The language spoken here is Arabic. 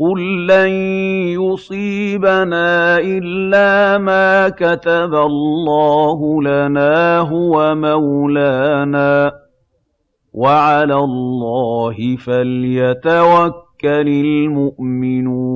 قُل لَّن يُصِيبَنَا إِلَّا مَا كَتَبَ اللَّهُ لَنَا هُوَ مَوْلَانَا ۚ وَعَلَى اللَّهِ فَلْيَتَوَكَّلِ الْمُؤْمِنُونَ